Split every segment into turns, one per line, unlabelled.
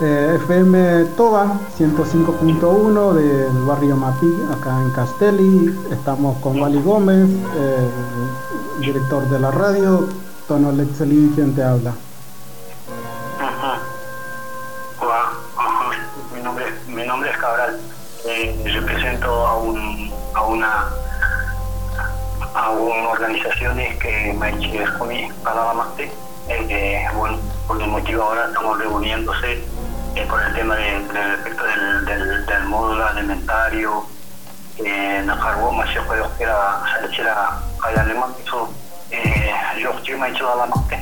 Eh, FM Toba 105.1 del barrio Mapi, acá en Castelli. Estamos con Wally Gómez, eh, director de la radio. Tono Lexelin, quien te habla.
Hola. Mi, nombre, mi es Cabral. Eh, represento a, un, a una a una organización que me la MASTE. Eh, bueno, por el motivo ahora estamos reuniéndose eh, por el tema del, del efecto del, del, del módulo alimentario eh, nakarwo saya kira kayak lemon itu eh, yo estoy me hecho la noche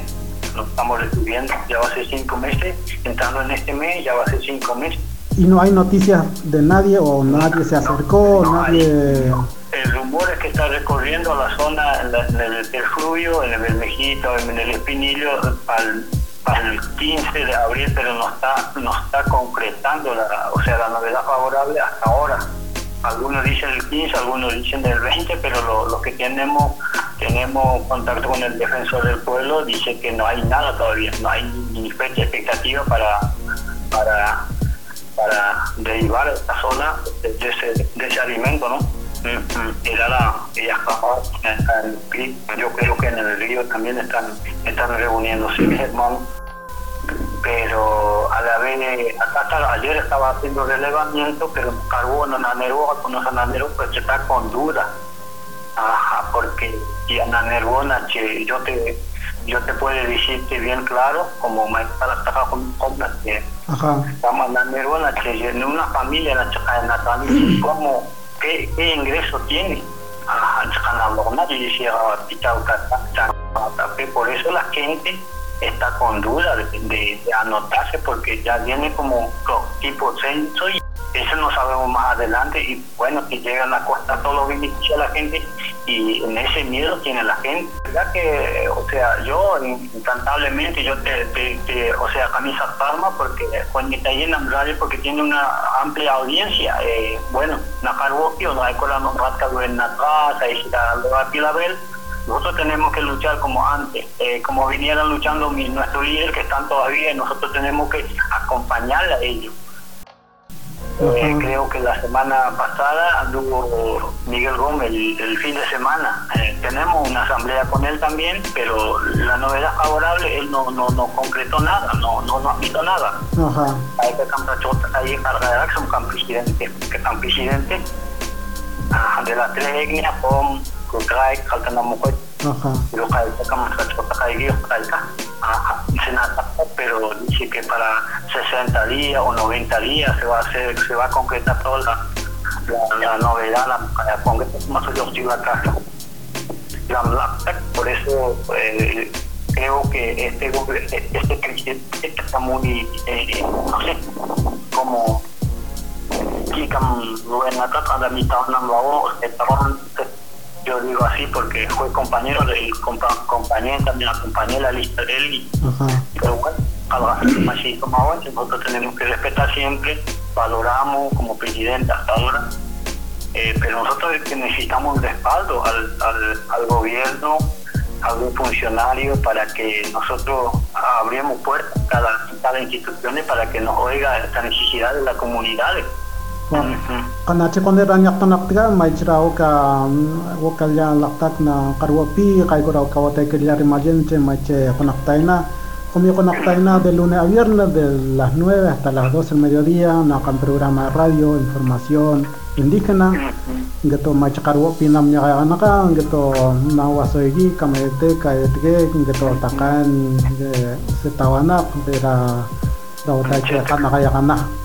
lo estamos recibiendo ya va a ser cinco meses entrando en este mes ya va a ser cinco meses.
Y no hay noticias de nadie o nadie se acercó
no, no
nadie
hay. el rumor es que está recorriendo la zona en, la, en el perfluvio en el Bermejito en el Espinillo al al 15 de abril, pero no está, no está concretando, la, o sea, la novedad favorable hasta ahora. Algunos dicen el 15, algunos dicen el 20, pero lo, lo, que tenemos tenemos contacto con el defensor del pueblo, dice que no hay nada todavía, no hay ni fecha expectativa para, para, para derivar esta zona de ese, de ese alimento, ¿no? Era la ella yo creo que en el río también están están reuniéndose mis hermanos pero a la vez acá hasta ayer estaba haciendo relevamiento pero carbono nanerboa con los ananeros pues está con duda. Ajá porque y ananerbona que yo te yo te puedo decirte bien claro como me está con que estamos ananerbona que en una familia en la familia como qué, ingreso tiene. Por eso la gente está con duda de, anotarse porque ya viene como tipo censo y eso no sabemos más adelante. Y bueno que llegan a costa todo lo beneficia a la gente y en ese miedo tiene la gente verdad que o sea yo incantablemente yo te, te, te o sea camisa palma porque en la radio porque tiene una amplia audiencia eh, bueno Nacarboquio no hay con la rata en la casa y la Pilabel nosotros tenemos que luchar como antes, eh, como vinieran luchando mi, nuestro líder que están todavía, nosotros tenemos que acompañar a ellos. Eh, creo que la semana pasada anduvo Miguel Gómez el, el fin de semana. Eh, tenemos una asamblea con él también, pero la novedad favorable, él no, no, no concretó nada, no, no, no ha visto nada.
Ajá.
Hay que ahí encargar que son presidente, que presidente de las tres etnias con Lukai, Kamakachotakaigi, Kaika. Senata, pero dice que para 60 días o 90 días se va a hacer, se va a concretar toda la, la, la novedad, la, la más estoy acá. La, la, por eso eh, creo que este este presidente está muy eh, no sé como jika luenata kada mitad nam lao así porque fue compañero del compa, compañero también acompañé la lista de él y, pero bueno así como ahora nosotros tenemos que respetar siempre valoramos como presidente hasta ahora eh, pero nosotros necesitamos un respaldo al, al, al gobierno algún funcionario para que nosotros abramos puertas cada, cada institución para que nos oiga esta necesidad de las comunidades
qanachi qonera ñaqtanaqtiqa maychira uka ukalya laqtaq na che mai che rimallinche taina komi konak taina de lune a viernes de las 9 hasta las 12 del mediodía, nakan programa de radio, información indígena, geto pi nam nyagayanaka, geto nawasoigi, kamete, kaetge, geto takan, setawana, bera, dautache, kana.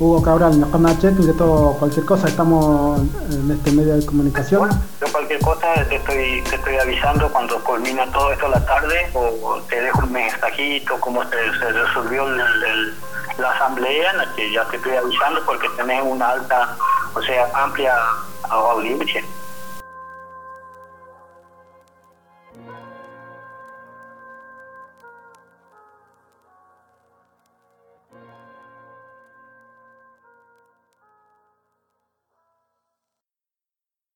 Hugo Cabral,
nos conoce todo cualquier cosa, estamos en este medio de comunicación.
Bueno, yo cualquier cosa te estoy, te estoy avisando cuando culmina todo esto la tarde o te dejo un mensajito cómo se, resolvió la asamblea, que ya te estoy avisando porque tenés una alta, o sea, amplia audiencia.